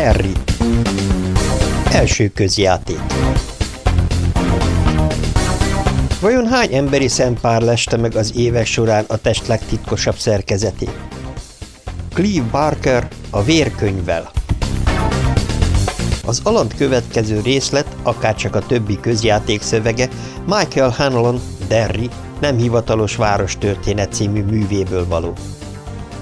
Derry Első közjáték Vajon hány emberi szempár leste meg az évek során a test legtitkosabb szerkezetét? Cleve Barker a vérkönyvvel Az alant következő részlet, akárcsak a többi közjáték szövege, Michael Hanlon, Derry, nem hivatalos várostörténet című művéből való.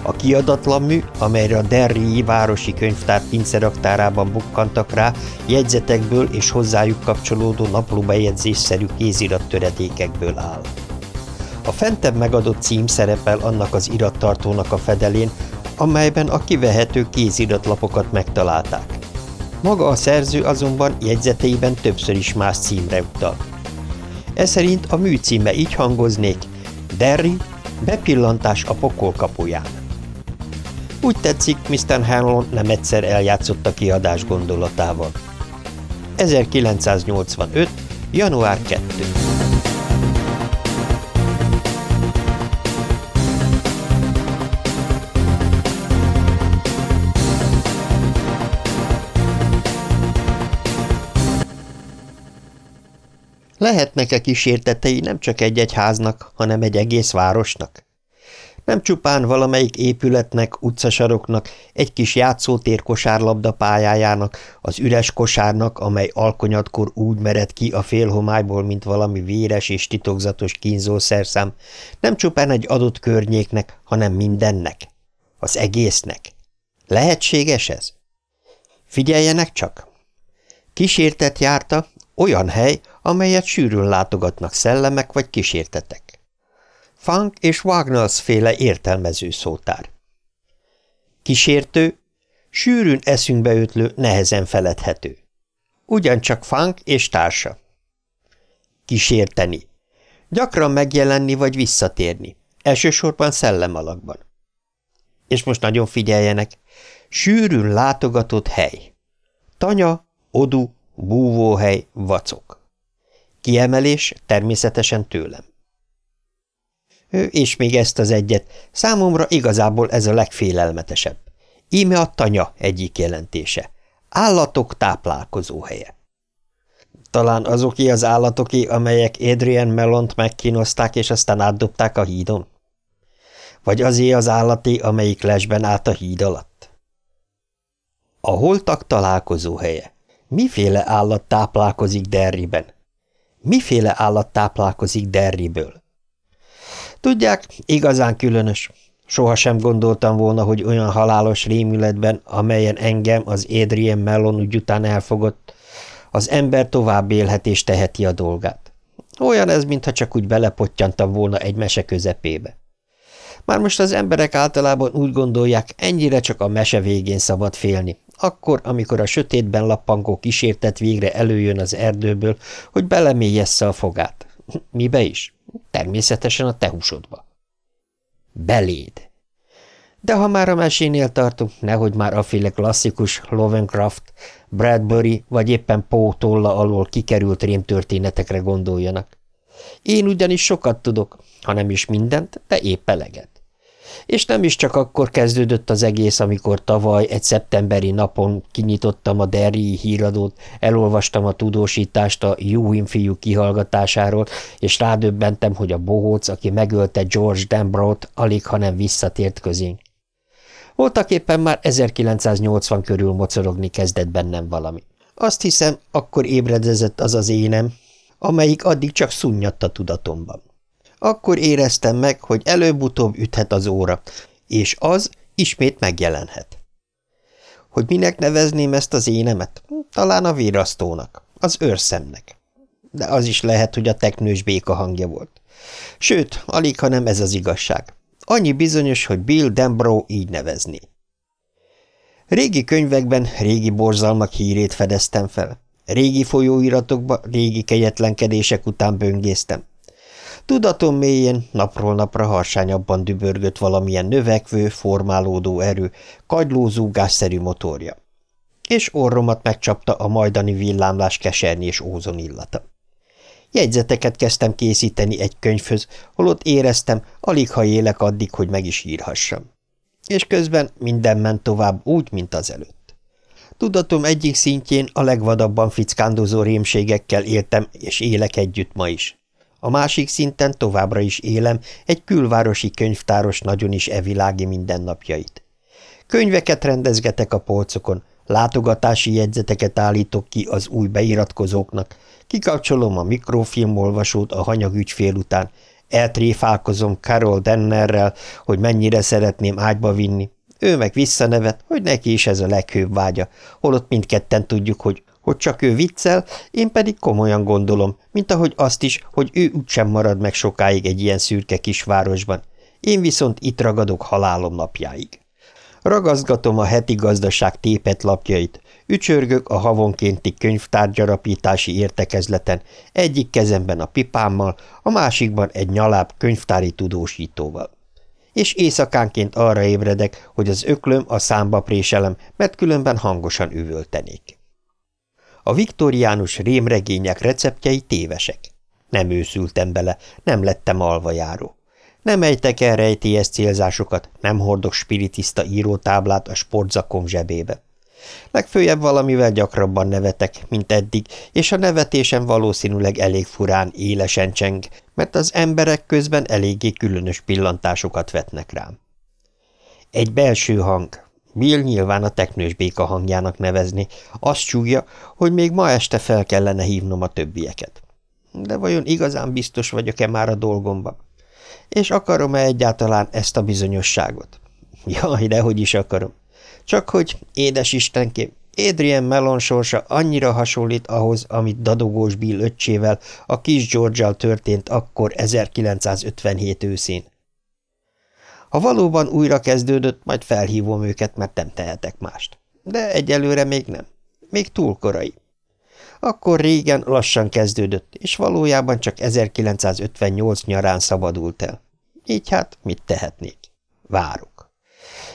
A kiadatlan mű, amelyre a Derrii Városi Könyvtár pinceraktárában bukkantak rá, jegyzetekből és hozzájuk kapcsolódó naplóbejegyzésszerű kézirattöredékekből áll. A fentebb megadott cím szerepel annak az irattartónak a fedelén, amelyben a kivehető kéziratlapokat megtalálták. Maga a szerző azonban jegyzeteiben többször is más címre utal. Ez szerint a mű címe így hangoznék, Derry, bepillantás a pokol kapuján. Úgy tetszik, Mr. Hanlon nem egyszer eljátszott a kiadás gondolatával. 1985. január 2. Lehetnek-e kísértetei nem csak egy-egy háznak, hanem egy egész városnak? Nem csupán valamelyik épületnek, utcasaroknak, egy kis játszótér kosárlabda pályájának, az üres kosárnak, amely alkonyatkor úgy mered ki a félhomályból, mint valami véres és titokzatos kínzószerszám, nem csupán egy adott környéknek, hanem mindennek. Az egésznek. Lehetséges ez? Figyeljenek csak! Kísértet járta, olyan hely, amelyet sűrűn látogatnak szellemek vagy kísértetek. Funk és Wagnalls féle értelmező szótár. Kísértő, sűrűn eszünkbe ötlő, nehezen feledhető. Ugyancsak Funk és társa. Kísérteni. Gyakran megjelenni vagy visszatérni, elsősorban szellemalakban. És most nagyon figyeljenek, sűrűn látogatott hely. Tanya, odu, búvóhely, vacok. Kiemelés természetesen tőlem. És még ezt az egyet. Számomra igazából ez a legfélelmetesebb. Íme a tanya egyik jelentése. Állatok táplálkozó helye. Talán azoké az állatoké, amelyek Adrian Melont megkínozták, és aztán átdobták a hídon? Vagy azé az állaté, amelyik lesben állt a híd alatt? A holtak találkozó helye. Miféle állat táplálkozik Derriben? Miféle állat táplálkozik Derriből? Tudják, igazán különös. Soha sem gondoltam volna, hogy olyan halálos rémületben, amelyen engem az Adrian Mellon ügy után elfogott, az ember tovább élhet és teheti a dolgát. Olyan ez, mintha csak úgy belepottyantam volna egy mese közepébe. Már most az emberek általában úgy gondolják, ennyire csak a mese végén szabad félni, akkor, amikor a sötétben lappangó kísértet végre előjön az erdőből, hogy belemélyessze a fogát. Mibe is? Természetesen a te húsodba. Beléd. De ha már a mesénél tartunk, nehogy már a féle klasszikus Lovencraft, Bradbury vagy éppen Poe tolla alól kikerült rémtörténetekre gondoljanak. Én ugyanis sokat tudok, ha nem is mindent, de épp eleget. És nem is csak akkor kezdődött az egész, amikor tavaly egy szeptemberi napon kinyitottam a Derry híradót, elolvastam a tudósítást a Juhin fiú kihallgatásáról, és rádöbbentem, hogy a bohóc, aki megölte George Dembrot, alig, hanem visszatért közénk. Voltak éppen már 1980 körül mocorogni kezdett bennem valami. Azt hiszem, akkor ébredezett az az énem, amelyik addig csak szunnyadt a tudatomban. Akkor éreztem meg, hogy előbb-utóbb üthet az óra, és az ismét megjelenhet. Hogy minek nevezném ezt az énemet? Talán a vérasztónak, az őrszemnek. De az is lehet, hogy a teknős béka hangja volt. Sőt, alig, hanem ez az igazság. Annyi bizonyos, hogy Bill Dembro így nevezni. Régi könyvekben régi borzalmak hírét fedeztem fel. Régi folyóiratokba régi kegyetlenkedések után böngésztem. Tudatom mélyén napról napra harsányabban dübörgött valamilyen növekvő, formálódó erő, kagylózúgásszerű motorja. És orromat megcsapta a majdani villámlás keserni és ózon illata. Jegyzeteket kezdtem készíteni egy könyvhöz, holott éreztem, alig ha élek addig, hogy meg is írhassam. És közben minden ment tovább úgy, mint az előtt. tudatom egyik szintjén a legvadabban fickándozó rémségekkel éltem, és élek együtt ma is. A másik szinten továbbra is élem egy külvárosi könyvtáros nagyon is evilági mindennapjait. Könyveket rendezgetek a polcokon, látogatási jegyzeteket állítok ki az új beiratkozóknak, kikapcsolom a mikrofilmolvasót a hanyag ügyfél után, eltréfálkozom Carol Dennerrel, hogy mennyire szeretném ágyba vinni, ő meg visszanevet, hogy neki is ez a leghőbb vágya, holott mindketten tudjuk, hogy, hogy csak ő viccel, én pedig komolyan gondolom, mint ahogy azt is, hogy ő úgysem marad meg sokáig egy ilyen szürke kisvárosban. Én viszont itt ragadok halálom napjáig. Ragaszgatom a heti gazdaság tépet lapjait, ücsörgök a havonkénti könyvtárgyarapítási értekezleten, egyik kezemben a pipámmal, a másikban egy nyaláb könyvtári tudósítóval és éjszakánként arra ébredek, hogy az öklöm a számba préselem, mert különben hangosan üvöltenék. A viktoriánus rémregények receptjei tévesek. Nem őszültem bele, nem lettem alvajáró. Nem ejtek el rejtélyes célzásokat, nem hordok spiritista írótáblát a sportzakom zsebébe. Legfőjebb valamivel gyakrabban nevetek, mint eddig, és a nevetésem valószínűleg elég furán, élesen cseng, mert az emberek közben eléggé különös pillantásokat vetnek rám. Egy belső hang, Bill nyilván a teknős béka hangjának nevezni, azt súgja, hogy még ma este fel kellene hívnom a többieket. De vajon igazán biztos vagyok-e már a dolgomban? És akarom-e egyáltalán ezt a bizonyosságot? Jaj, dehogy is akarom. Csak hogy, édes Istenkém, Adrian Melon sorsa annyira hasonlít ahhoz, amit dadogós Bill öccsével, a kis george történt akkor 1957 őszén. Ha valóban újra kezdődött, majd felhívom őket, mert nem tehetek mást. De egyelőre még nem. Még túl korai. Akkor régen lassan kezdődött, és valójában csak 1958 nyarán szabadult el. Így hát mit tehetnék? Várok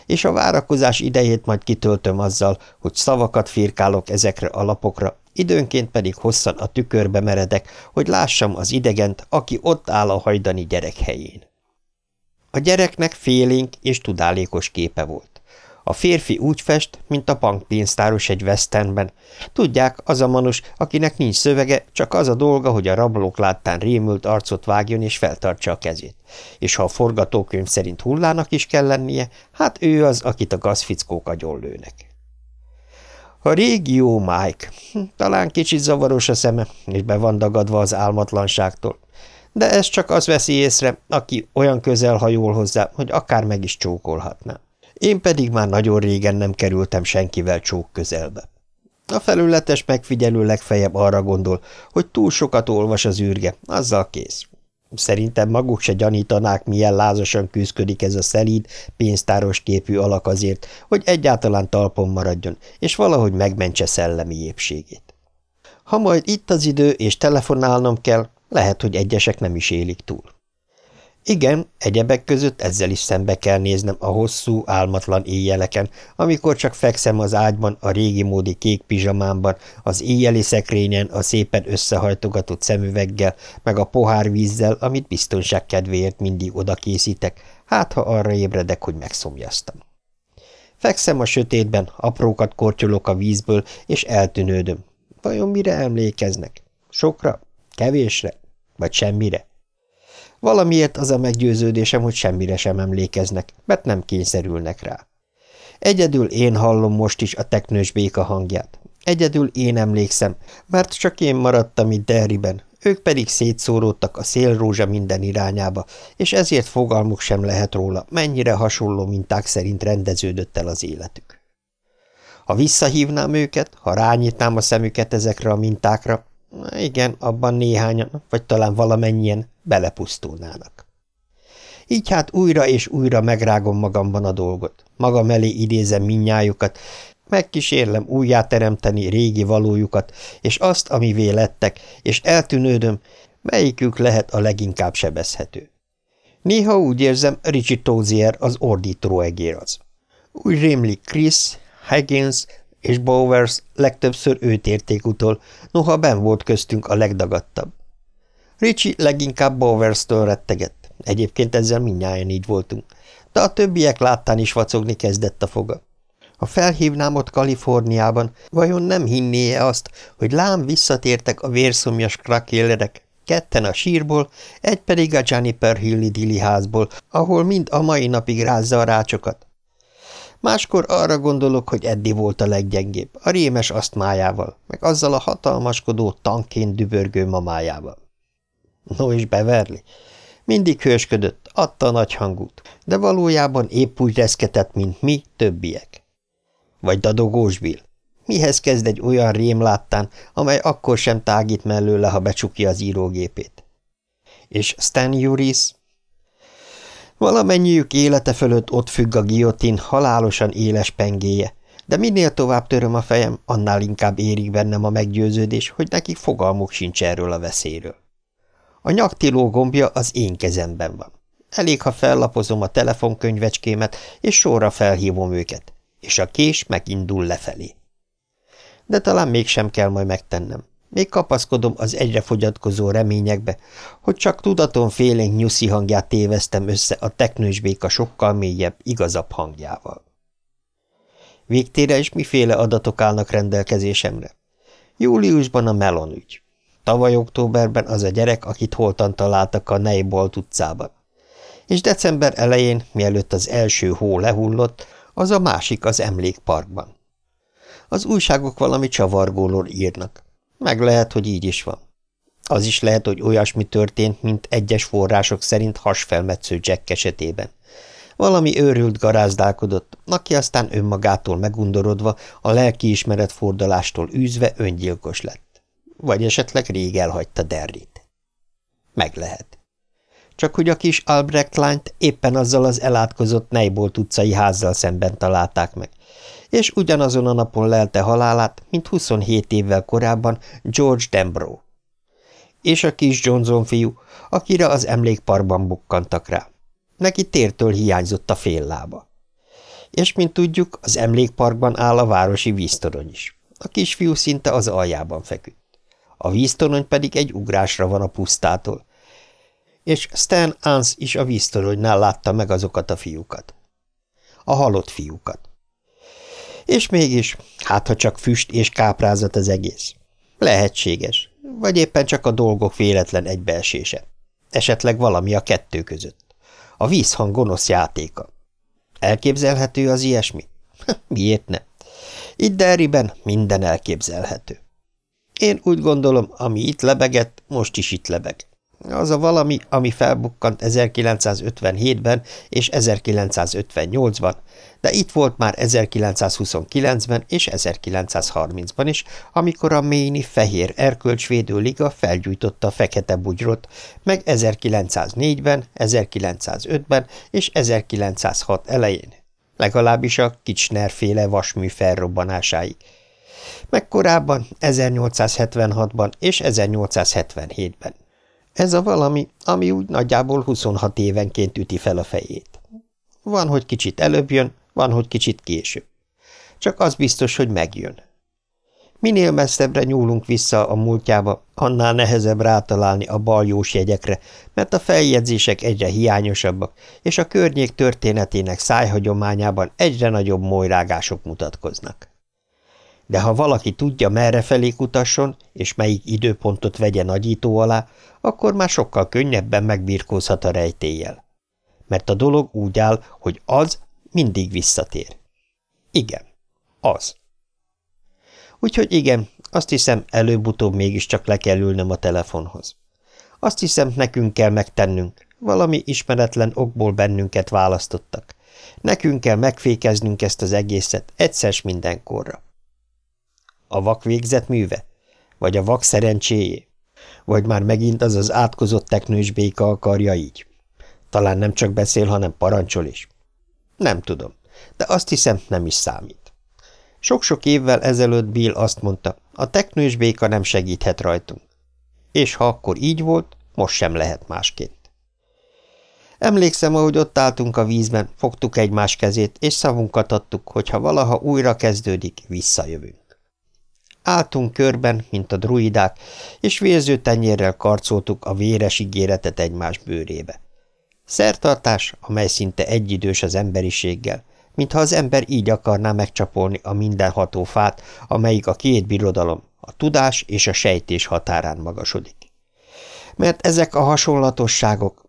és a várakozás idejét majd kitöltöm azzal, hogy szavakat firkálok ezekre a lapokra, időnként pedig hosszan a tükörbe meredek, hogy lássam az idegent, aki ott áll a hajdani gyerek helyén. A gyereknek félénk és tudálékos képe volt. A férfi úgy fest, mint a bankpénztáros egy westernben. Tudják, az a manus, akinek nincs szövege, csak az a dolga, hogy a rablók láttán rémült arcot vágjon és feltartsa a kezét. És ha a forgatókönyv szerint hullának is kell lennie, hát ő az, akit a gazfickók agyonlőnek. A régi jó Mike. Hm, talán kicsit zavaros a szeme, és be van dagadva az álmatlanságtól. De ez csak az veszi észre, aki olyan közel hajol hozzá, hogy akár meg is csókolhatná. Én pedig már nagyon régen nem kerültem senkivel csók közelbe. A felületes megfigyelő legfeljebb arra gondol, hogy túl sokat olvas az űrge, azzal kész. Szerintem maguk se gyanítanák, milyen lázasan küzdik ez a szelíd, pénztáros képű alak azért, hogy egyáltalán talpon maradjon, és valahogy megmentse szellemi épségét. Ha majd itt az idő, és telefonálnom kell, lehet, hogy egyesek nem is élik túl. Igen, egyebek között ezzel is szembe kell néznem a hosszú, álmatlan éjjeleken, amikor csak fekszem az ágyban a régi módi kék pizsamámban, az éjjeli szekrényen a szépen összehajtogatott szemüveggel, meg a pohár vízzel, amit biztonság kedvéért mindig oda készítek, hát ha arra ébredek, hogy megszomjaztam. Fekszem a sötétben, aprókat kortyolok a vízből, és eltűnődöm. Vajon mire emlékeznek? Sokra? Kevésre? Vagy semmire? Valamiért az a meggyőződésem, hogy semmire sem emlékeznek, mert nem kényszerülnek rá. Egyedül én hallom most is a teknős béka hangját. Egyedül én emlékszem, mert csak én maradtam itt Derriben, ők pedig szétszóródtak a szélrózsa minden irányába, és ezért fogalmuk sem lehet róla, mennyire hasonló minták szerint rendeződött el az életük. Ha visszahívnám őket, ha rányítnám a szemüket ezekre a mintákra, igen, abban néhányan, vagy talán valamennyien belepusztulnának. Így hát újra és újra megrágom magamban a dolgot, magam elé idézem minnyájukat, megkísérlem újjáteremteni régi valójukat, és azt, amivé lettek, és eltűnődöm, melyikük lehet a leginkább sebezhető. Néha úgy érzem, Richie Tozier az ordító egér az. Úgy rémlik Chris, Higgins, és Bowers legtöbbször őt érték utol, noha ben volt köztünk a legdagadtabb. Ricsi leginkább Bowers-től rettegett, egyébként ezzel mindnyáján így voltunk, de a többiek láttán is vacogni kezdett a foga. Ha felhívnám ott Kaliforniában, vajon nem hinné-e azt, hogy lám visszatértek a vérszomjas krakéllerek, ketten a sírból, egy pedig a Juniper Hilli Dili házból, ahol mind a mai napig rázza a rácsokat. Máskor arra gondolok, hogy Eddi volt a leggyengébb, a rémes asztmájával, meg azzal a hatalmaskodó, tankként dübörgő mamájával. No és Beverly? Mindig hősködött, adta a nagy hangút, de valójában épp úgy reszketett, mint mi, többiek. Vagy dadogós Bill. Mihez kezd egy olyan rém láttán, amely akkor sem tágít mellőle, ha becsukja az írógépét? És Stan Juris? Valamennyiük élete fölött ott függ a giotin halálosan éles pengéje, de minél tovább töröm a fejem, annál inkább érik bennem a meggyőződés, hogy nekik fogalmuk sincs erről a veszélyről. A nyaktiló gombja az én kezemben van. Elég, ha fellapozom a telefonkönyvecskémet, és sorra felhívom őket, és a kés megindul lefelé. De talán mégsem kell majd megtennem. Még kapaszkodom az egyre fogyatkozó reményekbe, hogy csak tudaton félénk nyuszi hangját téveztem össze a teknős béka sokkal mélyebb, igazabb hangjával. Végtére is miféle adatok állnak rendelkezésemre? Júliusban a Melon ügy. Tavaly októberben az a gyerek, akit holtan találtak a Neybolt utcában. És december elején, mielőtt az első hó lehullott, az a másik az emlékparkban. Az újságok valami csavargólól írnak. Meg lehet, hogy így is van. Az is lehet, hogy olyasmi történt, mint egyes források szerint hasfelmetsző Jack esetében. Valami őrült garázdálkodott, aki aztán önmagától megundorodva, a lelkiismeret fordalástól űzve öngyilkos lett. Vagy esetleg rég elhagyta Derrit. Meg lehet. Csak hogy a kis Albrecht lányt éppen azzal az elátkozott Neybolt utcai házzal szemben találták meg, és ugyanazon a napon lelte halálát, mint 27 évvel korábban George Dembro. És a kis Johnson fiú, akire az emlékparkban bukkantak rá. Neki tértől hiányzott a fél lába. És mint tudjuk, az emlékparkban áll a városi víztorony is. A kisfiú szinte az aljában feküdt. A víztorony pedig egy ugrásra van a pusztától. És Stan Ans is a víztoronynál látta meg azokat a fiúkat. A halott fiúkat. És mégis, hát ha csak füst és káprázat az egész. Lehetséges, vagy éppen csak a dolgok véletlen egybeesése. Esetleg valami a kettő között. A vízhang gonosz játéka. Elképzelhető az ilyesmi? Miért ne? Itt Derriben minden elképzelhető. Én úgy gondolom, ami itt lebegett, most is itt lebeg. Az a valami, ami felbukkant 1957-ben és 1958-ban, de itt volt már 1929-ben és 1930-ban is, amikor a Méni Fehér Erkölcsvédő Liga felgyújtotta a fekete bugyrot, meg 1904-ben, 1905-ben és 1906 elején, legalábbis a Kicsner-féle vasmű felrobbanásáig. Meg korábban 1876-ban és 1877-ben. Ez a valami, ami úgy nagyjából 26 évenként üti fel a fejét. Van, hogy kicsit előbb jön, van, hogy kicsit később. Csak az biztos, hogy megjön. Minél messzebbre nyúlunk vissza a múltjába, annál nehezebb rátalálni a baljós jegyekre, mert a feljegyzések egyre hiányosabbak, és a környék történetének szájhagyományában egyre nagyobb molyrágások mutatkoznak. De ha valaki tudja, merre felé kutasson, és melyik időpontot vegye nagyító alá, akkor már sokkal könnyebben megbirkózhat a rejtéllyel. Mert a dolog úgy áll, hogy az mindig visszatér. Igen, az. Úgyhogy igen, azt hiszem, előbb-utóbb mégiscsak le kell ülnöm a telefonhoz. Azt hiszem, nekünk kell megtennünk. Valami ismeretlen okból bennünket választottak. Nekünk kell megfékeznünk ezt az egészet egyszer mindenkorra. A vak végzett műve? Vagy a vak szerencséjé? Vagy már megint az az átkozott teknős béka akarja így? Talán nem csak beszél, hanem parancsol is. Nem tudom, de azt hiszem nem is számít. Sok-sok évvel ezelőtt Bill azt mondta, a teknős béka nem segíthet rajtunk. És ha akkor így volt, most sem lehet másként. Emlékszem, ahogy ott álltunk a vízben, fogtuk egymás kezét, és szavunkat adtuk, hogy ha valaha újra kezdődik, visszajövünk. Álltunk körben, mint a druidák, és vérző tenyérrel karcoltuk a véres ígéretet egymás bőrébe. Szertartás, amely szinte egyidős az emberiséggel, mintha az ember így akarná megcsapolni a mindenható fát, amelyik a két birodalom, a tudás és a sejtés határán magasodik. Mert ezek a hasonlatosságok...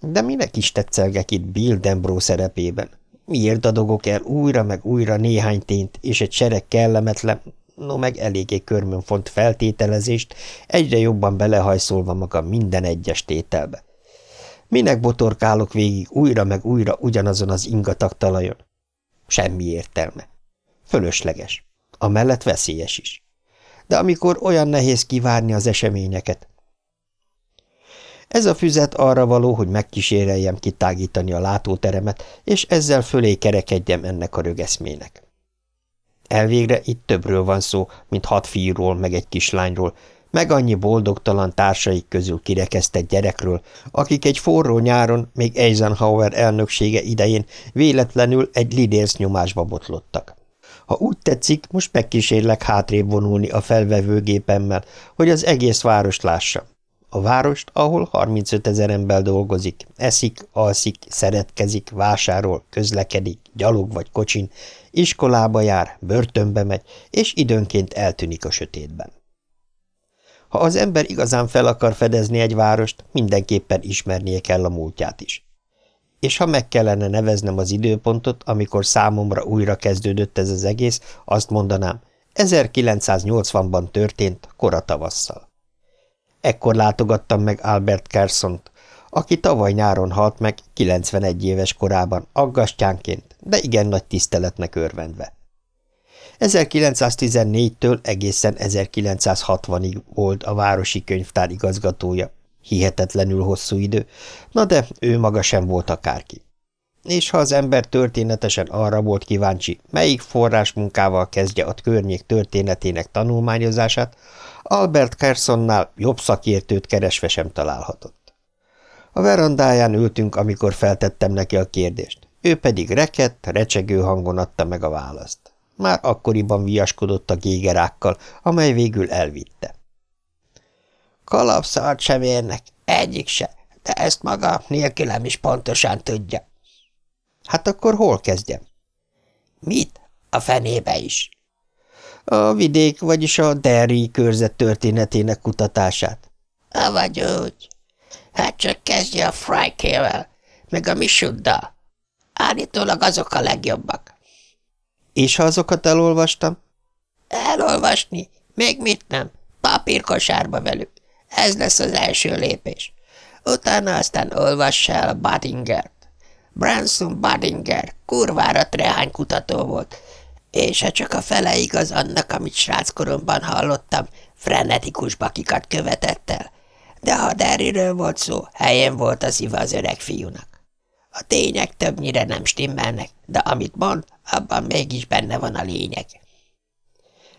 De minek is tetszelgek itt Bill Dembro szerepében? Miért adogok el újra meg újra néhány tényt és egy sereg kellemetlen, no meg eléggé körmön font feltételezést, egyre jobban belehajszolva magam minden egyes tételbe? Minek botorkálok végig újra meg újra ugyanazon az ingatag talajon? Semmi értelme. Fölösleges. Amellett veszélyes is. De amikor olyan nehéz kivárni az eseményeket, ez a füzet arra való, hogy megkíséreljem kitágítani a látóteremet, és ezzel fölé kerekedjem ennek a rögeszmének. Elvégre itt többről van szó, mint hat fiúról meg egy kislányról, meg annyi boldogtalan társaik közül kirekesztett gyerekről, akik egy forró nyáron, még Eisenhower elnöksége idején véletlenül egy lidérsz nyomásba botlottak. Ha úgy tetszik, most megkísérlek hátrébb vonulni a felvevőgépemmel, hogy az egész várost lássam. A várost, ahol 35 ezer ember dolgozik, eszik, alszik, szeretkezik, vásárol, közlekedik, gyalog vagy kocsin, iskolába jár, börtönbe megy, és időnként eltűnik a sötétben. Ha az ember igazán fel akar fedezni egy várost, mindenképpen ismernie kell a múltját is. És ha meg kellene neveznem az időpontot, amikor számomra újra kezdődött ez az egész, azt mondanám, 1980-ban történt, kora tavasszal. Ekkor látogattam meg Albert Kersont, aki tavaly nyáron halt meg 91 éves korában, aggastyánként, de igen nagy tiszteletnek örvendve. 1914-től egészen 1960-ig volt a városi könyvtár igazgatója. Hihetetlenül hosszú idő, na de ő maga sem volt akárki. És ha az ember történetesen arra volt kíváncsi, melyik forrás munkával kezdje a környék történetének tanulmányozását, Albert Kersonnál jobb szakértőt keresve sem találhatott. A verandáján ültünk, amikor feltettem neki a kérdést. Ő pedig rekett, recsegő hangon adta meg a választ. Már akkoriban viaskodott a gégerákkal, amely végül elvitte. Kalapszart sem érnek, egyik se, de ezt maga nélkülem is pontosan tudja. Hát akkor hol kezdjem? Mit? A fenébe is. A vidék, vagyis a Derry körzet történetének kutatását. Ha vagy úgy. Hát csak kezdje a Frykével, meg a Misuddal. Állítólag azok a legjobbak. És ha azokat elolvastam? Elolvasni? Még mit nem? Papírkosárba velük. Ez lesz az első lépés. Utána aztán olvass el Badingert. Branson Badinger kurvára trehány kutató volt, és ha csak a fele igaz annak, amit sráckoromban hallottam, frenetikus bakikat követett el. De ha Derryről volt szó, helyen volt az iva az öreg fiúnak. A tények többnyire nem stimmelnek, de amit mond, abban mégis benne van a lényeg.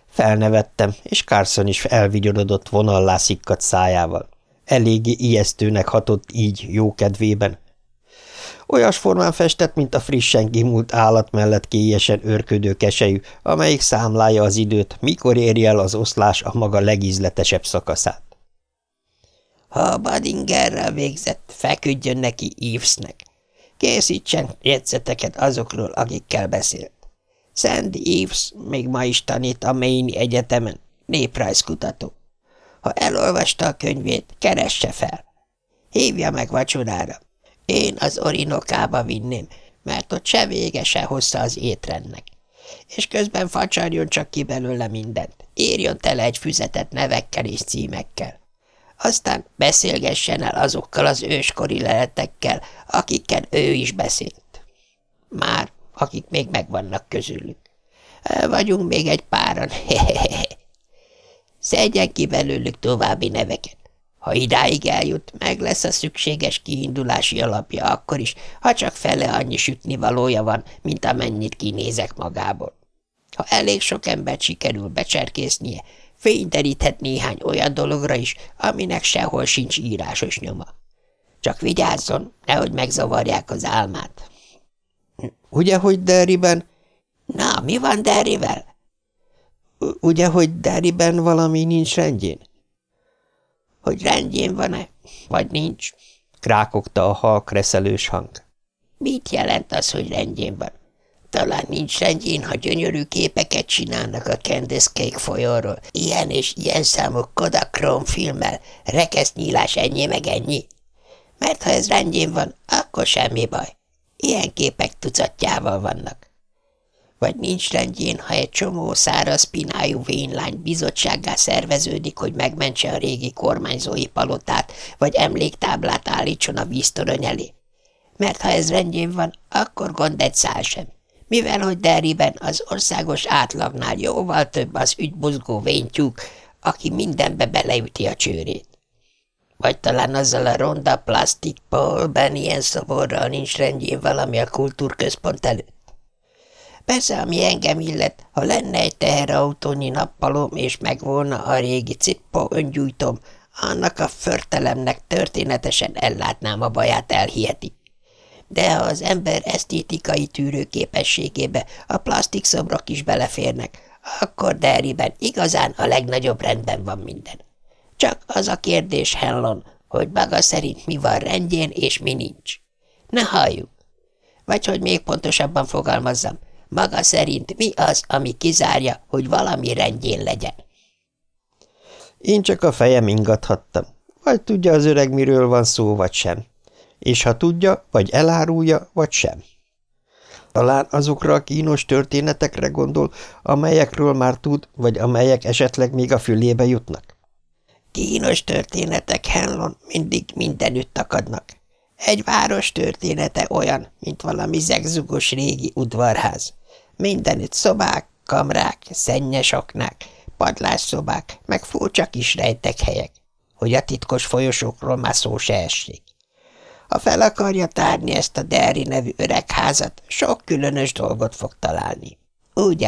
Felnevettem, és Carson is elvigyorodott vonallá szikkadt szájával. Eléggé ijesztőnek hatott így jó kedvében. Olyas formán festett, mint a frissen gimult állat mellett kélyesen őrködő kesejű, amelyik számlálja az időt, mikor éri el az oszlás a maga legízletesebb szakaszát. Ha Badingerrel végzett, feküdjön neki Evesnek. Készítsen jegyzeteket azokról, akikkel beszélt. Sandy Eves még ma is tanít a Maine Egyetemen, néprajzkutató. Ha elolvasta a könyvét, keresse fel. Hívja meg vacsorára. Én az orinokába vinném, mert ott se vége, se hossza az étrendnek. És közben facsarjon csak ki belőle mindent, írjon tele egy füzetet nevekkel és címekkel. Aztán beszélgessen el azokkal az őskori leletekkel, akikkel ő is beszélt. Már, akik még megvannak közülük. Vagyunk még egy páran, hehehe. Szedjen ki belőlük további neveket. Ha idáig eljut, meg lesz a szükséges kiindulási alapja akkor is, ha csak fele annyi sütni valója van, mint amennyit kinézek magából. Ha elég sok embert sikerül becserkésznie, fényderíthet néhány olyan dologra is, aminek sehol sincs írásos nyoma. Csak vigyázzon, nehogy megzavarják az álmát. Ugye, hogy Derriben... Na, mi van Derrivel? Ugye, hogy Derriben valami nincs rendjén? Hogy rendjén van-e, vagy nincs? Krákogta a halk reszelős hang. Mit jelent az, hogy rendjén van? Talán nincs rendjén, ha gyönyörű képeket csinálnak a Candice folyóról. Ilyen és ilyen számú Kodachrome filmmel, rekesznyílás ennyi meg ennyi. Mert ha ez rendjén van, akkor semmi baj. Ilyen képek tucatjával vannak. Vagy nincs rendjén, ha egy csomó száraz pinájú vénlány bizottsággá szerveződik, hogy megmentse a régi kormányzói palotát, vagy emléktáblát állítson a víztorony elé. Mert ha ez rendjén van, akkor gond egy szál sem mivel hogy Derriben az országos átlagnál jóval több az ügybuzgó vénytyúk, aki mindenbe beleüti a csőrét. Vagy talán azzal a ronda plastik polben ilyen szoborral nincs rendjén valami a kultúrközpont előtt. Persze, ami engem illet, ha lenne egy teherautónyi nappalom, és megvolna a régi cippó öngyújtom, annak a förtelemnek történetesen ellátnám a baját, elhiheti de ha az ember esztétikai tűrőképességébe a plastik szobrok is beleférnek, akkor Derriben igazán a legnagyobb rendben van minden. Csak az a kérdés, Hellon, hogy maga szerint mi van rendjén és mi nincs. Ne halljuk. Vagy hogy még pontosabban fogalmazzam, maga szerint mi az, ami kizárja, hogy valami rendjén legyen? Én csak a fejem ingathattam. Vagy tudja az öreg, miről van szó, vagy sem és ha tudja, vagy elárulja, vagy sem. Talán azokra a kínos történetekre gondol, amelyekről már tud, vagy amelyek esetleg még a fülébe jutnak. Kínos történetek, Hellon, mindig mindenütt akadnak. Egy város története olyan, mint valami zegzugos régi udvarház. Mindenütt szobák, kamrák, szennyes oknák, padlásszobák, meg furcsa kis rejtek helyek, hogy a titkos folyosókról már szó se essék. Ha fel akarja tárni ezt a Derry nevű öregházat, sok különös dolgot fog találni. Úgy.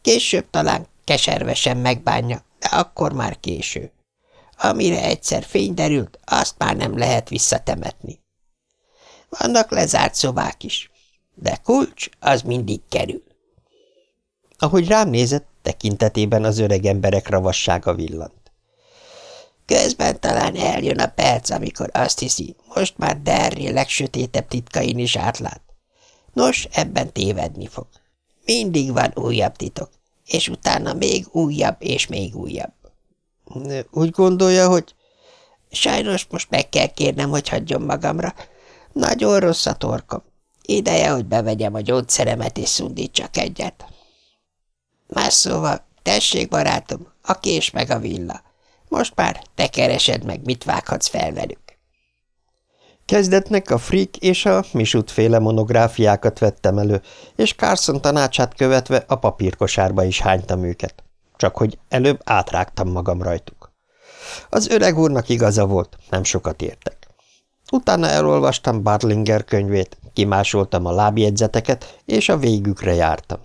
Később talán keservesen megbánja, de akkor már késő. Amire egyszer fény derült, azt már nem lehet visszatemetni. Vannak lezárt szobák is, de kulcs az mindig kerül. Ahogy rám nézett, tekintetében az öreg emberek ravassága villant. Közben talán eljön a perc, amikor azt hiszi, most már Derry legsötétebb titkain is átlát. Nos, ebben tévedni fog. Mindig van újabb titok, és utána még újabb és még újabb. Úgy gondolja, hogy... Sajnos most meg kell kérnem, hogy hagyjon magamra. Nagyon rossz a torkom. Ideje, hogy bevegyem a gyógyszeremet és szundítsak egyet. Más szóval, tessék, barátom, a kés meg a villa. Most már te keresed meg, mit vághatsz fel velük. Kezdetnek a Frick és a Misut féle monográfiákat vettem elő, és Carson tanácsát követve a papírkosárba is hánytam őket. Csak hogy előbb átrágtam magam rajtuk. Az öreg úrnak igaza volt, nem sokat értek. Utána elolvastam Bartlinger könyvét, kimásoltam a lábjegyzeteket, és a végükre jártam.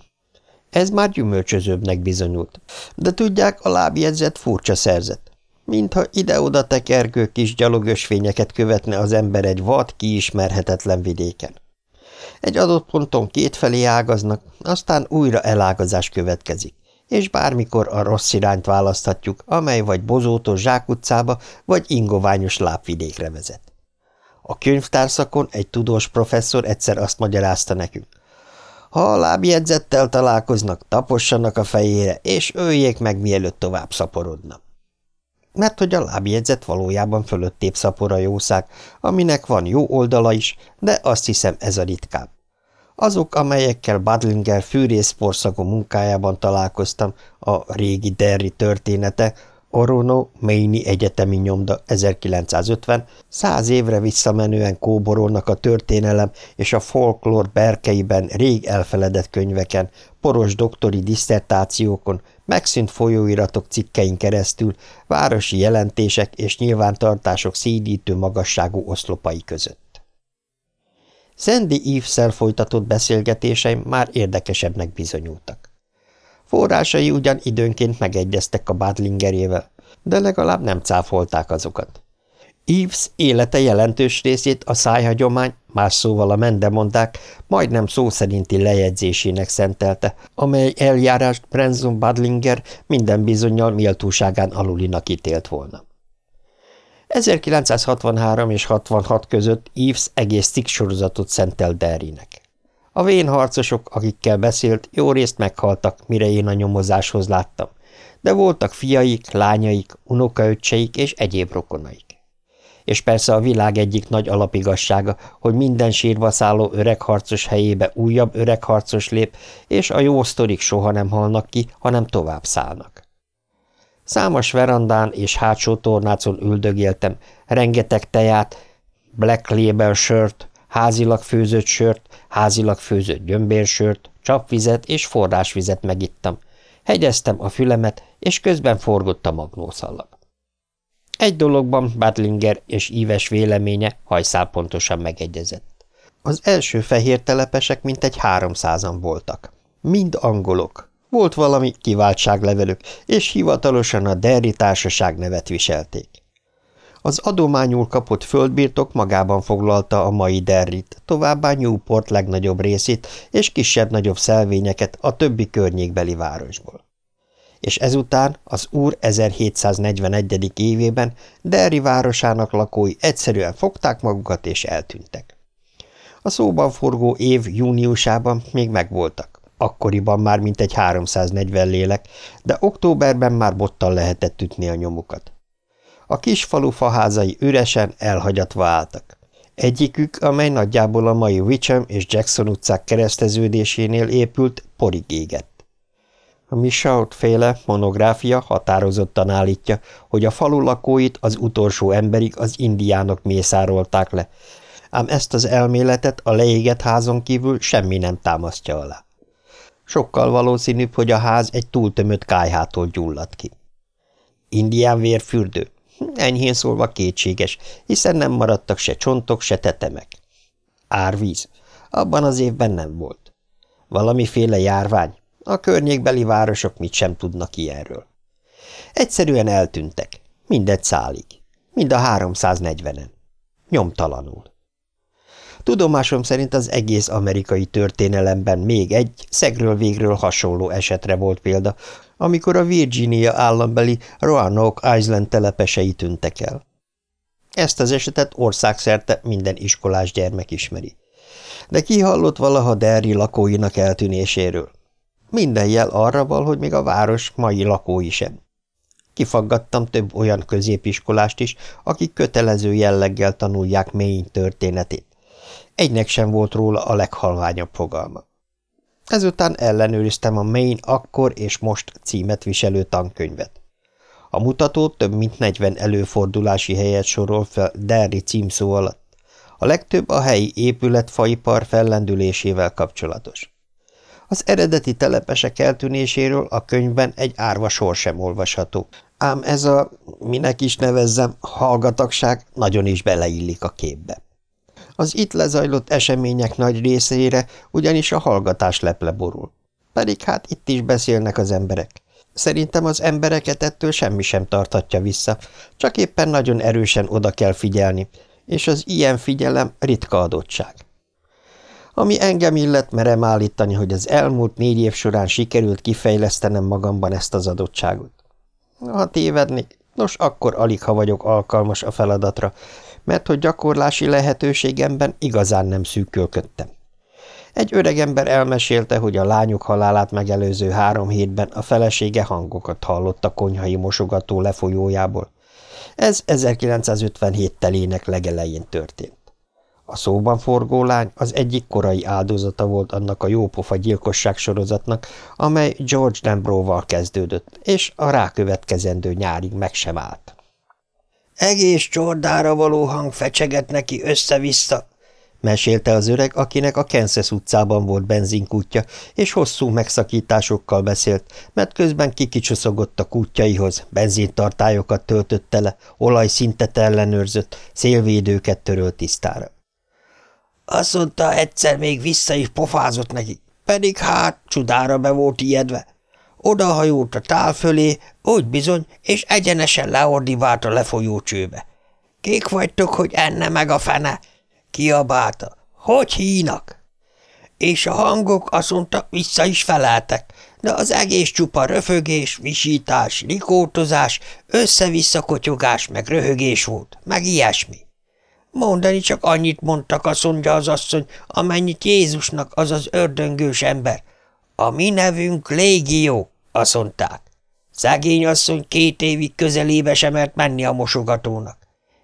Ez már gyümölcsözőbbnek bizonyult, de tudják, a lábjegyzet furcsa szerzet mintha ide-oda tekergő kis gyalogösvényeket követne az ember egy vad, kiismerhetetlen vidéken. Egy adott ponton kétfelé ágaznak, aztán újra elágazás következik, és bármikor a rossz irányt választhatjuk, amely vagy bozótos zsákutcába, vagy ingoványos lábvidékre vezet. A könyvtárszakon egy tudós professzor egyszer azt magyarázta nekünk. Ha a lábjegyzettel találkoznak, tapossanak a fejére, és öljék meg, mielőtt tovább szaporodnak mert hogy a lábjegyzet valójában fölöttébb szapor a jószág, aminek van jó oldala is, de azt hiszem ez a ritkább. Azok, amelyekkel Badlinger fűrészporszagú munkájában találkoztam, a régi Derry története, Orono Maini Egyetemi Nyomda 1950, száz évre visszamenően kóborolnak a történelem és a folklór berkeiben rég elfeledett könyveken, poros doktori diszertációkon, megszűnt folyóiratok cikkein keresztül, városi jelentések és nyilvántartások szídítő magasságú oszlopai között. Sandy Eve-szel folytatott beszélgetéseim már érdekesebbnek bizonyultak. Forrásai ugyan időnként megegyeztek a Badlingerével, de legalább nem cáfolták azokat. Eves élete jelentős részét a szájhagyomány, más szóval a mendemondák, majdnem szó szerinti lejegyzésének szentelte, amely eljárást Brenzon Badlinger minden bizonyal méltóságán alulinak ítélt volna. 1963 és 66 között Eves egész cikksorozatot szentelt Derrynek. A vénharcosok, akikkel beszélt, jó részt meghaltak, mire én a nyomozáshoz láttam, de voltak fiaik, lányaik, unokaöccseik és egyéb rokonaik. És persze a világ egyik nagy alapigassága, hogy minden sírva szálló öreg harcos helyébe újabb öreg harcos lép, és a jó sztorik soha nem halnak ki, hanem tovább szállnak. Számos verandán és hátsó tornácon üldögéltem, rengeteg teját, black label sört, házilag főzött sört, házilag főzött gyömbérsört, csapvizet és forrásvizet megittam. Hegyeztem a fülemet, és közben forgott a magnószalag. Egy dologban Badlinger és Íves véleménye hajszál pontosan megegyezett. Az első fehér telepesek mintegy háromszázan voltak. Mind angolok. Volt valami kiváltságlevelük, és hivatalosan a Derry társaság nevet viselték. Az adományul kapott földbirtok magában foglalta a mai Derrit, továbbá Newport legnagyobb részét és kisebb-nagyobb szelvényeket a többi környékbeli városból. És ezután az úr 1741. évében Derry városának lakói egyszerűen fogták magukat és eltűntek. A szóban forgó év júniusában még megvoltak. Akkoriban már mintegy 340 lélek, de októberben már bottal lehetett ütni a nyomukat. A kis falu faházai üresen, elhagyatva álltak. Egyikük, amely nagyjából a mai Wickham és Jackson utcák kereszteződésénél épült, porig égett. A Michaud féle monográfia határozottan állítja, hogy a falu lakóit az utolsó emberig az indiánok mészárolták le, ám ezt az elméletet a leégett házon kívül semmi nem támasztja alá. Sokkal valószínűbb, hogy a ház egy túltömött kájhától gyulladt ki. Indián vérfürdő, Enyhén szólva kétséges, hiszen nem maradtak se csontok, se tetemek. Árvíz. Abban az évben nem volt. Valamiféle járvány. A környékbeli városok mit sem tudnak ilyenről. Egyszerűen eltűntek. Mindegy szálig. Mind a 340-en. Nyomtalanul. Tudomásom szerint az egész amerikai történelemben még egy szegről végről hasonló esetre volt példa, amikor a Virginia állambeli Roanoke Island telepesei tűntek el. Ezt az esetet országszerte minden iskolás gyermek ismeri. De ki hallott valaha Derry lakóinak eltűnéséről? Minden jel arra val, hogy még a város mai lakói sem. Kifaggattam több olyan középiskolást is, akik kötelező jelleggel tanulják mély történetét. Egynek sem volt róla a leghalványabb fogalma. Ezután ellenőriztem a Main akkor és most címet viselő tankönyvet. A mutató több mint 40 előfordulási helyet sorol fel Derry címszó alatt. A legtöbb a helyi épületfaipar fellendülésével kapcsolatos. Az eredeti telepesek eltűnéséről a könyvben egy árva sor sem olvasható, ám ez a, minek is nevezzem, hallgatagság nagyon is beleillik a képbe. Az itt lezajlott események nagy részére ugyanis a hallgatás leple borul. Pedig hát itt is beszélnek az emberek. Szerintem az embereket ettől semmi sem tarthatja vissza, csak éppen nagyon erősen oda kell figyelni, és az ilyen figyelem ritka adottság. Ami engem illet, merem állítani, hogy az elmúlt négy év során sikerült kifejlesztenem magamban ezt az adottságot. Ha tévednék, nos, akkor alig ha vagyok alkalmas a feladatra, mert hogy gyakorlási lehetőségemben igazán nem szűkölködtem. Egy öregember elmesélte, hogy a lányok halálát megelőző három hétben a felesége hangokat hallott a konyhai mosogató lefolyójából. Ez 1957 telének legelején történt. A szóban forgó lány az egyik korai áldozata volt annak a jópofa gyilkosság sorozatnak, amely George Dembroval kezdődött, és a rákövetkezendő nyárig meg sem állt. Egész csordára való hang fecseget neki össze-vissza, mesélte az öreg, akinek a Kansas utcában volt benzinkútja, és hosszú megszakításokkal beszélt, mert közben kikicsoszogott a kútjaihoz, benzintartályokat töltötte le, olajszintet ellenőrzött, szélvédőket törölt tisztára. Azt mondta, egyszer még vissza is pofázott neki, pedig hát csudára be volt ijedve. Odahajolt a tál fölé, úgy bizony, és egyenesen leordivált a lefolyó csőbe. Kék vagytok, hogy enne meg a fene? Kiabálta. Hogy hínak? És a hangok azt mondta, vissza is feleltek, de az egész csupa röfögés, visítás, rikótozás, össze-vissza kotyogás, meg röhögés volt, meg ilyesmi. Mondani csak annyit mondtak, azt mondja az asszony, amennyit Jézusnak az az ördöngős ember. A mi nevünk Légió, azt mondták. Szegény asszony két évig közelébe sem mert menni a mosogatónak.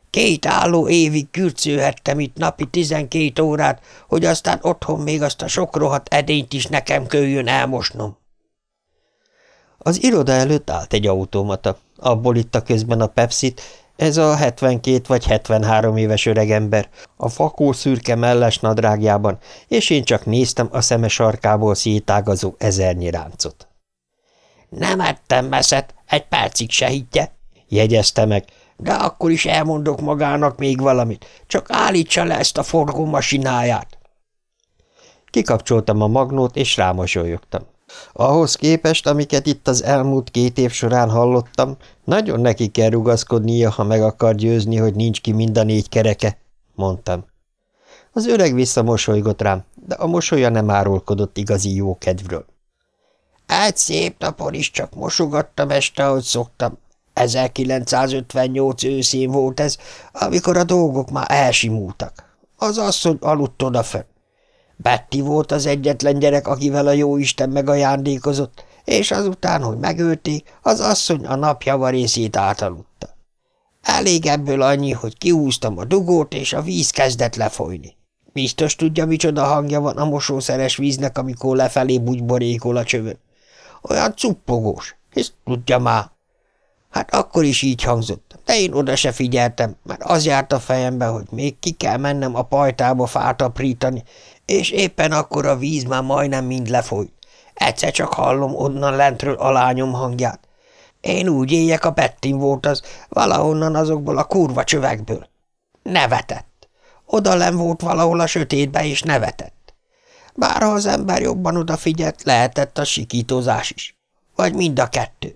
Két álló évig kürcőhettem itt napi tizenkét órát, hogy aztán otthon még azt a sok rohadt edényt is nekem köljön elmosnom. Az iroda előtt állt egy automata. Abból itta közben a Pepsit, ez a 72 vagy 73 éves öregember, a fakó szürke melles nadrágjában, és én csak néztem a szeme sarkából szétágazó ezernyi ráncot. Nem ettem meszet, egy percig se higgye, jegyezte meg, de akkor is elmondok magának még valamit, csak állítsa le ezt a forgómasináját. Kikapcsoltam a magnót, és rámosolyogtam. Ahhoz képest, amiket itt az elmúlt két év során hallottam, nagyon neki kell rugaszkodnia, ha meg akar győzni, hogy nincs ki mind a négy kereke, mondtam. Az öreg visszamosolygott rám, de a mosolya nem árulkodott igazi jó kedvről. Egy szép napon is csak mosogattam este, ahogy szoktam. 1958 őszén volt ez, amikor a dolgok már elsimultak. Az asszony aludt odafönn. Betty volt az egyetlen gyerek, akivel a jóisten megajándékozott, és azután, hogy megölték, az asszony a napjava részét átaludta. Elég ebből annyi, hogy kihúztam a dugót, és a víz kezdett lefolyni. Biztos tudja, micsoda hangja van a mosószeres víznek, amikor lefelé bugyborékol a csövön. Olyan cuppogós, és tudja már. Hát akkor is így hangzott, de én oda se figyeltem, mert az járt a fejembe, hogy még ki kell mennem a pajtába fát aprítani, és éppen akkor a víz már majdnem mind lefolyt. Egyszer csak hallom onnan lentről a lányom hangját. Én úgy éjek, a Bettin volt az, valahonnan azokból a kurva csövekből. Nevetett. Oda volt valahol a sötétbe, és nevetett. Bár ha az ember jobban odafigyelt, lehetett a sikítozás is. Vagy mind a kettő.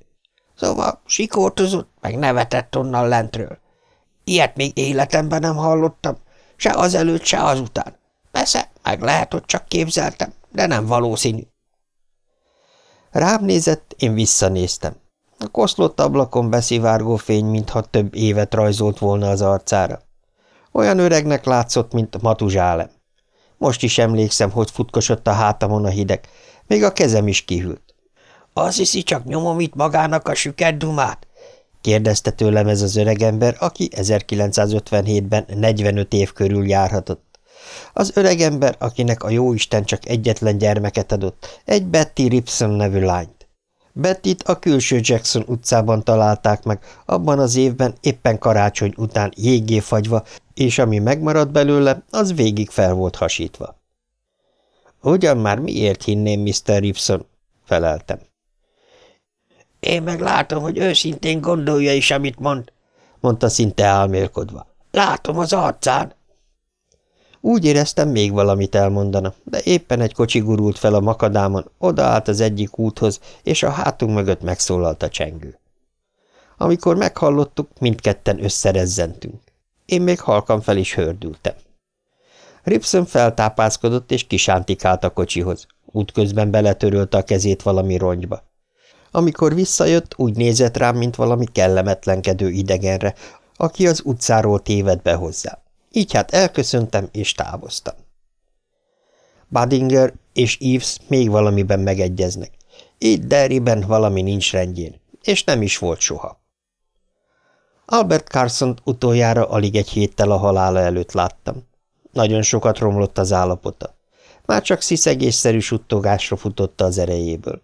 Szóval sikortozott, meg nevetett onnan lentről. Ilyet még életemben nem hallottam, se azelőtt, se azután. Persze, meg lehet, hogy csak képzeltem, de nem valószínű. Rám nézett, én visszanéztem. A koszlott ablakon beszivárgó fény, mintha több évet rajzolt volna az arcára. Olyan öregnek látszott, mint Matuzsálem. Most is emlékszem, hogy futkosott a hátamon a hideg, még a kezem is kihűlt. – Az hiszi, csak nyomom itt magának a süket dumát? – kérdezte tőlem ez az öregember, aki 1957-ben 45 év körül járhatott. Az öregember, akinek a jóisten csak egyetlen gyermeket adott, egy Betty Ripson nevű lányt. Bettit a külső Jackson utcában találták meg, abban az évben éppen karácsony után jégé fagyva, és ami megmaradt belőle, az végig fel volt hasítva. Ugyan már miért hinném, Mr. Ripson? feleltem. Én meg látom, hogy őszintén gondolja is, amit mond, mondta szinte álmélkodva. Látom az arcán. Úgy éreztem, még valamit elmondana, de éppen egy kocsi gurult fel a makadámon, odaállt az egyik úthoz, és a hátunk mögött megszólalt a csengő. Amikor meghallottuk, mindketten összerezzentünk. Én még halkan fel is hördültem. Ripson feltápászkodott és kisántikált a kocsihoz. Útközben beletörölte a kezét valami rongyba. Amikor visszajött, úgy nézett rám, mint valami kellemetlenkedő idegenre, aki az utcáról téved be hozzá. Így hát elköszöntem és távoztam. Badinger és Eves még valamiben megegyeznek. Itt Derryben valami nincs rendjén, és nem is volt soha. Albert carson utoljára alig egy héttel a halála előtt láttam. Nagyon sokat romlott az állapota. Már csak sziszegésszerű suttogásra futotta az erejéből.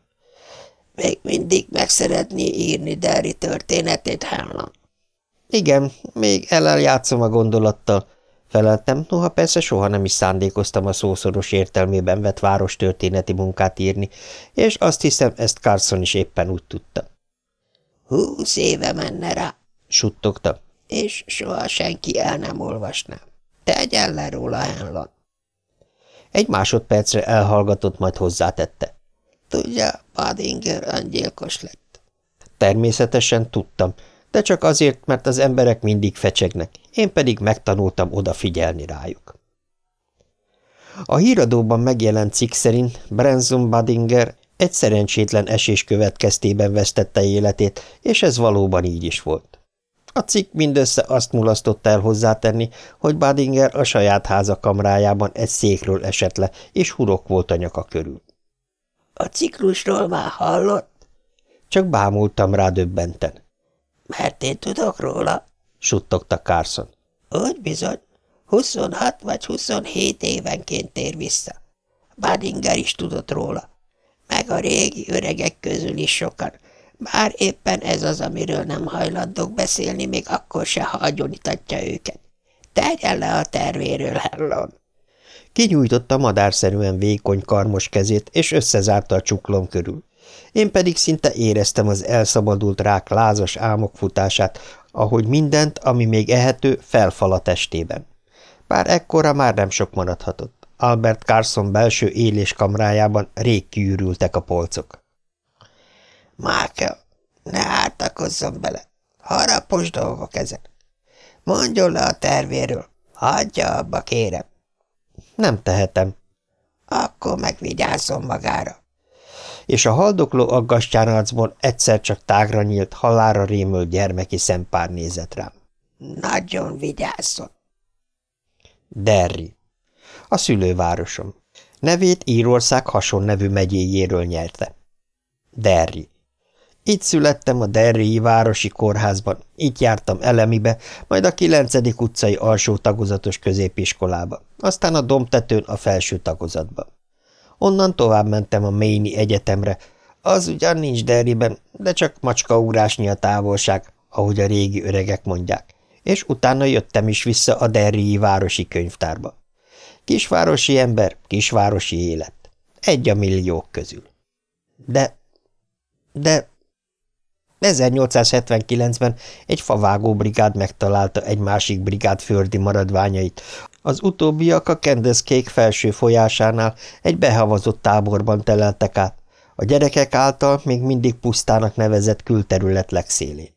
– Még mindig meg szeretné írni Derry történetét, Helen? – Igen, még eljátszom a gondolattal, Feleltem, noha persze soha nem is szándékoztam a szószoros értelmében vett várostörténeti munkát írni, és azt hiszem, ezt Carson is éppen úgy tudta. Húsz éve menne rá, suttogta. És soha senki el nem olvasná. Tegyen le róla, Henlon. Egy másodpercre elhallgatott, majd hozzátette. Tudja, Badinger öngyilkos lett. Természetesen tudtam, de csak azért, mert az emberek mindig fecsegnek, én pedig megtanultam odafigyelni rájuk. A híradóban megjelent cikk szerint Branson Badinger egy szerencsétlen esés következtében vesztette életét, és ez valóban így is volt. A cikk mindössze azt mulasztotta el hozzátenni, hogy Badinger a saját háza kamrájában egy székről esett le, és hurok volt a nyaka körül. – A ciklusról már hallott? Csak bámultam rá döbbenten. – Mert én tudok róla – suttogta Carson. – Úgy bizony, 26 vagy 27 évenként tér vissza. Badinger is tudott róla. Meg a régi öregek közül is sokan, bár éppen ez az, amiről nem hajlandók beszélni, még akkor se, ha agyonítatja őket. Terjen le a tervéről, Hellon! Kinyújtotta madárszerűen vékony karmos kezét, és összezárta a csuklom körül. Én pedig szinte éreztem az elszabadult rák lázas álmok futását, ahogy mindent, ami még ehető, felfal a testében. Bár ekkora már nem sok maradhatott. Albert Carson belső éléskamrájában rég kiürültek a polcok. Michael, ne ártakozzon bele. Harapos dolgok ezek. Mondjon le a tervéről. Hagyja abba, kérem. Nem tehetem. Akkor megvigyázzon magára. És a haldokló aggastyán arcból egyszer csak tágra nyílt, halára rémült gyermeki szempár nézett rám. Nagyon vigyázzon. Derry. A szülővárosom. Nevét Írország hason nevű megyéjéről nyerte. Derry. Itt születtem a Derryi városi kórházban, itt jártam elemibe, majd a 9. utcai alsó tagozatos középiskolába, aztán a domtetőn a felső tagozatba. Onnan tovább mentem a Maine Egyetemre, az ugyan nincs Derryben, de csak macskaúrásnyi a távolság, ahogy a régi öregek mondják, és utána jöttem is vissza a Derryi városi könyvtárba. Kisvárosi ember, kisvárosi élet. Egy a milliók közül. De, de 1879-ben egy favágó brigád megtalálta egy másik brigád földi maradványait. Az utóbbiak a Kendeszkék felső folyásánál egy behavazott táborban teleltek át, a gyerekek által még mindig pusztának nevezett külterület legszélén.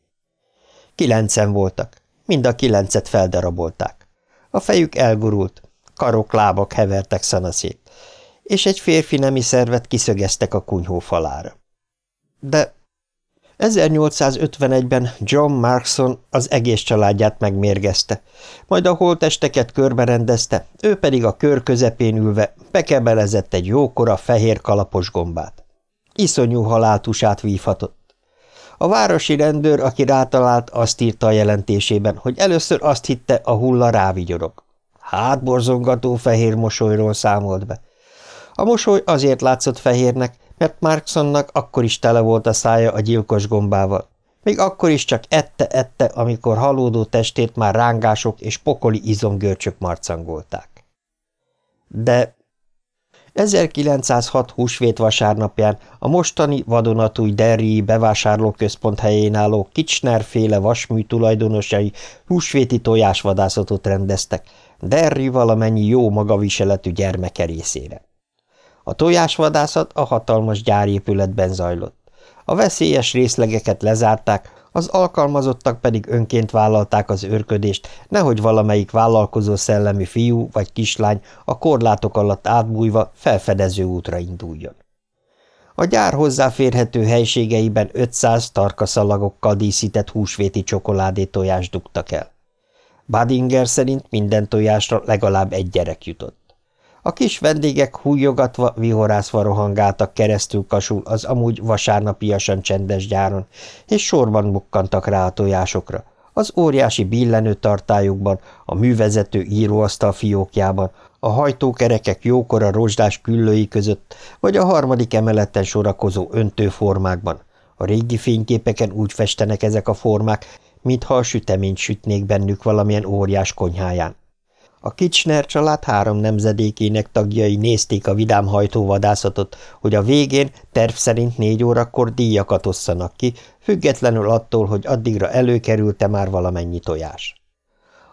Kilencen voltak, mind a kilencet feldarabolták. A fejük elgurult, karok, lábak hevertek szanaszét, és egy férfi nemi szervet kiszögeztek a kunyhó falára. De 1851-ben John Markson az egész családját megmérgezte, majd a holtesteket körberendezte, ő pedig a kör közepén ülve bekebelezett egy jókora fehér kalapos gombát. Iszonyú haláltusát vívhatott. A városi rendőr, aki rátalált, azt írta a jelentésében, hogy először azt hitte, a hulla rávigyorog. Hátborzongató fehér mosolyról számolt be. A mosoly azért látszott fehérnek, mert Marksonnak akkor is tele volt a szája a gyilkos gombával. Még akkor is csak ette-ette, amikor halódó testét már rángások és pokoli izomgörcsök marcangolták. De 1906 húsvét vasárnapján a mostani vadonatúj Derrii bevásárlóközpont helyén álló Kitchener-féle vasmű tulajdonosai húsvéti tojásvadászatot rendeztek, Derri valamennyi jó magaviseletű gyermeke részére. A tojásvadászat a hatalmas gyárépületben zajlott. A veszélyes részlegeket lezárták, az alkalmazottak pedig önként vállalták az őrködést, nehogy valamelyik vállalkozó szellemi fiú vagy kislány a korlátok alatt átbújva felfedező útra induljon. A gyár hozzáférhető helységeiben 500 tarka szalagokkal díszített húsvéti csokoládé tojást dugtak el. Badinger szerint minden tojásra legalább egy gyerek jutott. A kis vendégek hújogatva, vihorászva rohangáltak keresztül kasul az amúgy vasárnapiasan csendes gyáron, és sorban bukkantak rá a tojásokra, az óriási billenő tartályukban, a művezető íróasztal fiókjában, a hajtókerekek jókora rozsdás küllői között, vagy a harmadik emeleten sorakozó öntőformákban. A régi fényképeken úgy festenek ezek a formák, mintha a süteményt sütnék bennük valamilyen óriás konyháján. A Kitchener család három nemzedékének tagjai nézték a vidám hajtóvadászatot, hogy a végén terv szerint négy órakor díjakat osszanak ki, függetlenül attól, hogy addigra előkerülte már valamennyi tojás.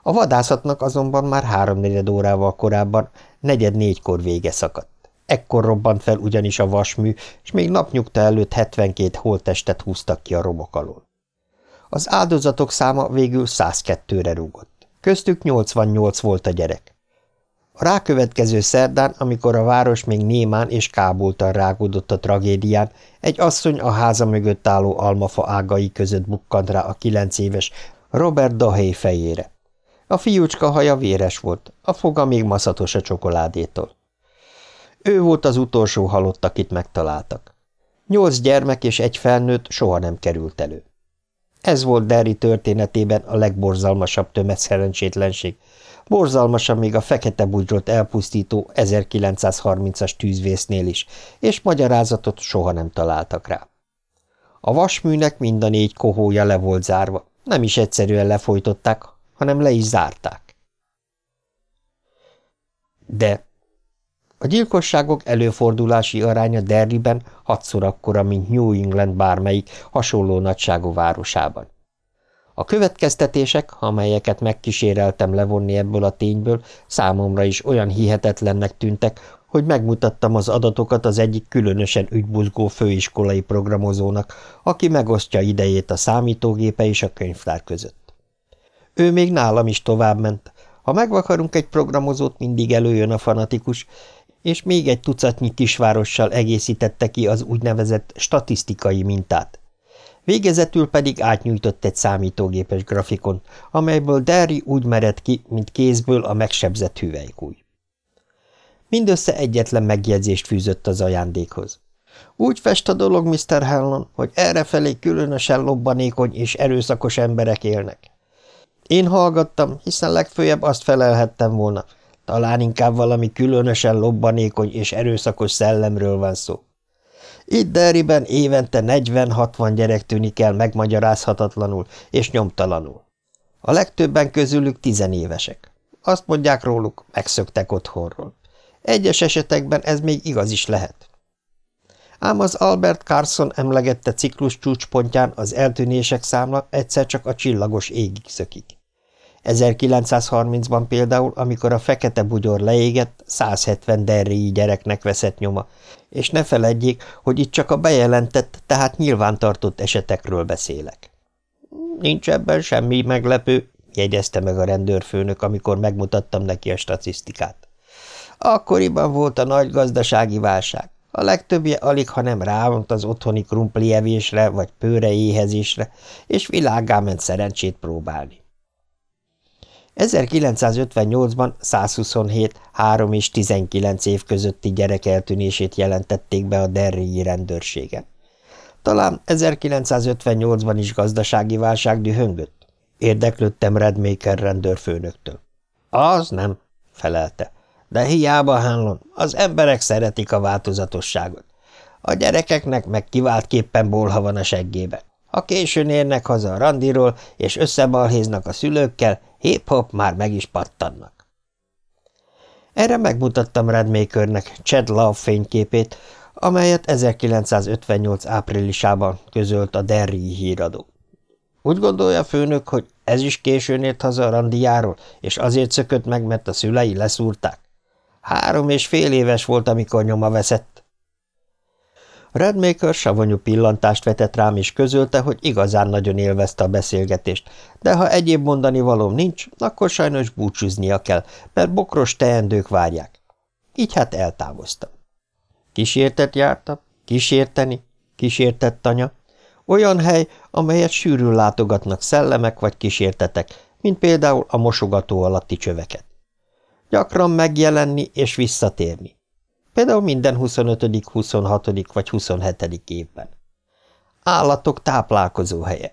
A vadászatnak azonban már háromnegyed órával korábban negyed négykor vége szakadt. Ekkor robbant fel ugyanis a vasmű, és még napnyugta előtt 72 holttestet húztak ki a romok alól. Az áldozatok száma végül 102-re rúgott. Köztük 88 volt a gyerek. A rákövetkező szerdán, amikor a város még némán és kábultan rágódott a tragédián, egy asszony a háza mögött álló almafa ágai között bukkant rá a kilenc éves Robert Dahay fejére. A fiúcska haja véres volt, a foga még maszatos a csokoládétól. Ő volt az utolsó halott, akit megtaláltak. Nyolc gyermek és egy felnőtt soha nem került elő. Ez volt Derry történetében a legborzalmasabb tömegszerencsétlenség, borzalmasabb még a fekete bugyrot elpusztító 1930-as tűzvésznél is, és magyarázatot soha nem találtak rá. A vasműnek mind a négy kohója le volt zárva, nem is egyszerűen lefolytották, hanem le is zárták. De a gyilkosságok előfordulási aránya Derryben hatszor akkora, mint New England bármelyik hasonló nagyságú városában. A következtetések, amelyeket megkíséreltem levonni ebből a tényből, számomra is olyan hihetetlennek tűntek, hogy megmutattam az adatokat az egyik különösen ügybuzgó főiskolai programozónak, aki megosztja idejét a számítógépe és a könyvtár között. Ő még nálam is továbbment. Ha megvakarunk egy programozót, mindig előjön a fanatikus, és még egy tucatnyi kisvárossal egészítette ki az úgynevezett statisztikai mintát. Végezetül pedig átnyújtott egy számítógépes grafikon, amelyből Derry úgy mered ki, mint kézből a megsebzett hüvelykúj. Mindössze egyetlen megjegyzést fűzött az ajándékhoz. Úgy fest a dolog, Mr. Hellon, hogy errefelé különösen lobbanékony és erőszakos emberek élnek. Én hallgattam, hiszen legfőjebb azt felelhettem volna, talán inkább valami különösen lobbanékony és erőszakos szellemről van szó. Itt Derriben évente 40-60 gyerek tűnik el megmagyarázhatatlanul és nyomtalanul. A legtöbben közülük tizenévesek. Azt mondják róluk, megszöktek otthonról. Egyes esetekben ez még igaz is lehet. Ám az Albert Carson emlegette ciklus csúcspontján az eltűnések számla egyszer csak a csillagos égig szökik. 1930-ban például, amikor a fekete bugyor leégett, 170 derrii gyereknek veszett nyoma, és ne feledjék, hogy itt csak a bejelentett, tehát nyilvántartott esetekről beszélek. Nincs ebben semmi meglepő, jegyezte meg a rendőrfőnök, amikor megmutattam neki a statisztikát. Akkoriban volt a nagy gazdasági válság. A legtöbbje alig, ha nem rávont az otthoni krumplievésre vagy pőre éhezésre, és világá ment szerencsét próbálni. 1958-ban 127, 3 és 19 év közötti gyerek eltűnését jelentették be a derrélyi rendőrségen. Talán 1958-ban is gazdasági válság dühöngött. Érdeklődtem Redmaker rendőrfőnöktől. Az nem, felelte. De hiába, Hanlon, az emberek szeretik a változatosságot. A gyerekeknek meg kiváltképpen bolha van a seggébe. Ha későn érnek haza a randiról, és összebalhéznak a szülőkkel, hip-hop már meg is pattannak. Erre megmutattam Redmakernek Chad Love fényképét, amelyet 1958 áprilisában közölt a Derry híradó. Úgy gondolja főnök, hogy ez is későn ért haza a randiáról, és azért szökött meg, mert a szülei leszúrták? Három és fél éves volt, amikor nyoma veszett. Redmaker savanyú pillantást vetett rám, és közölte, hogy igazán nagyon élvezte a beszélgetést, de ha egyéb mondani valóm nincs, akkor sajnos búcsúznia kell, mert bokros teendők várják. Így hát eltávoztam. Kísértet jártam, kísérteni, kísértett anya. Olyan hely, amelyet sűrűn látogatnak szellemek vagy kísértetek, mint például a mosogató alatti csöveket. Gyakran megjelenni és visszatérni. Például minden 25., 26. vagy 27. évben. Állatok táplálkozó helye,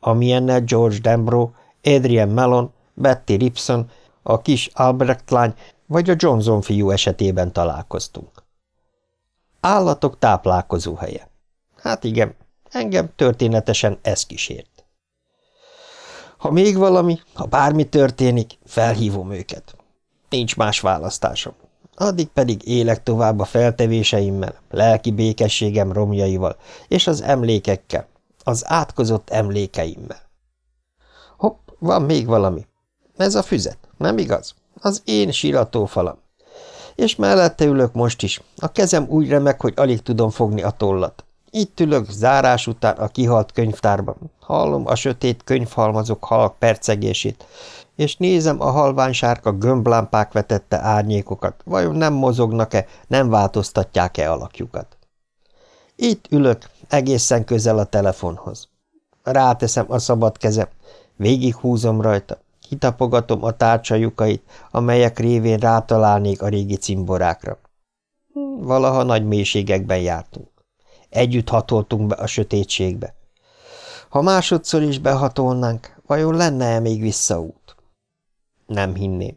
amilyennel George Dembro, Adrian Mellon, Betty Ripson, a kis Albrecht lány vagy a Johnson fiú esetében találkoztunk. Állatok táplálkozó helye. Hát igen, engem történetesen ez kísért. Ha még valami, ha bármi történik, felhívom őket. Nincs más választásom. Addig pedig élek tovább a feltevéseimmel, lelki békességem romjaival, és az emlékekkel, az átkozott emlékeimmel. Hopp, van még valami. Ez a füzet, nem igaz? Az én síratófalam. És mellette ülök most is. A kezem úgy remeg, hogy alig tudom fogni a tollat. Itt ülök zárás után a kihalt könyvtárban. Hallom a sötét könyvhalmazok halk percegését, és nézem a halványsárka gömblámpák vetette árnyékokat, vajon nem mozognak-e, nem változtatják-e alakjukat. Itt ülök, egészen közel a telefonhoz. Ráteszem a szabad kezem, Végighúzom rajta, kitapogatom a tárcsajukait, amelyek révén rátalálnék a régi cimborákra. Valaha nagy mélységekben jártunk. Együtt hatoltunk be a sötétségbe. Ha másodszor is behatolnánk, vajon lenne-e még visszaút? Nem hinném.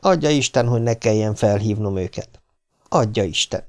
Adja Isten, hogy ne kelljen felhívnom őket. Adja Isten!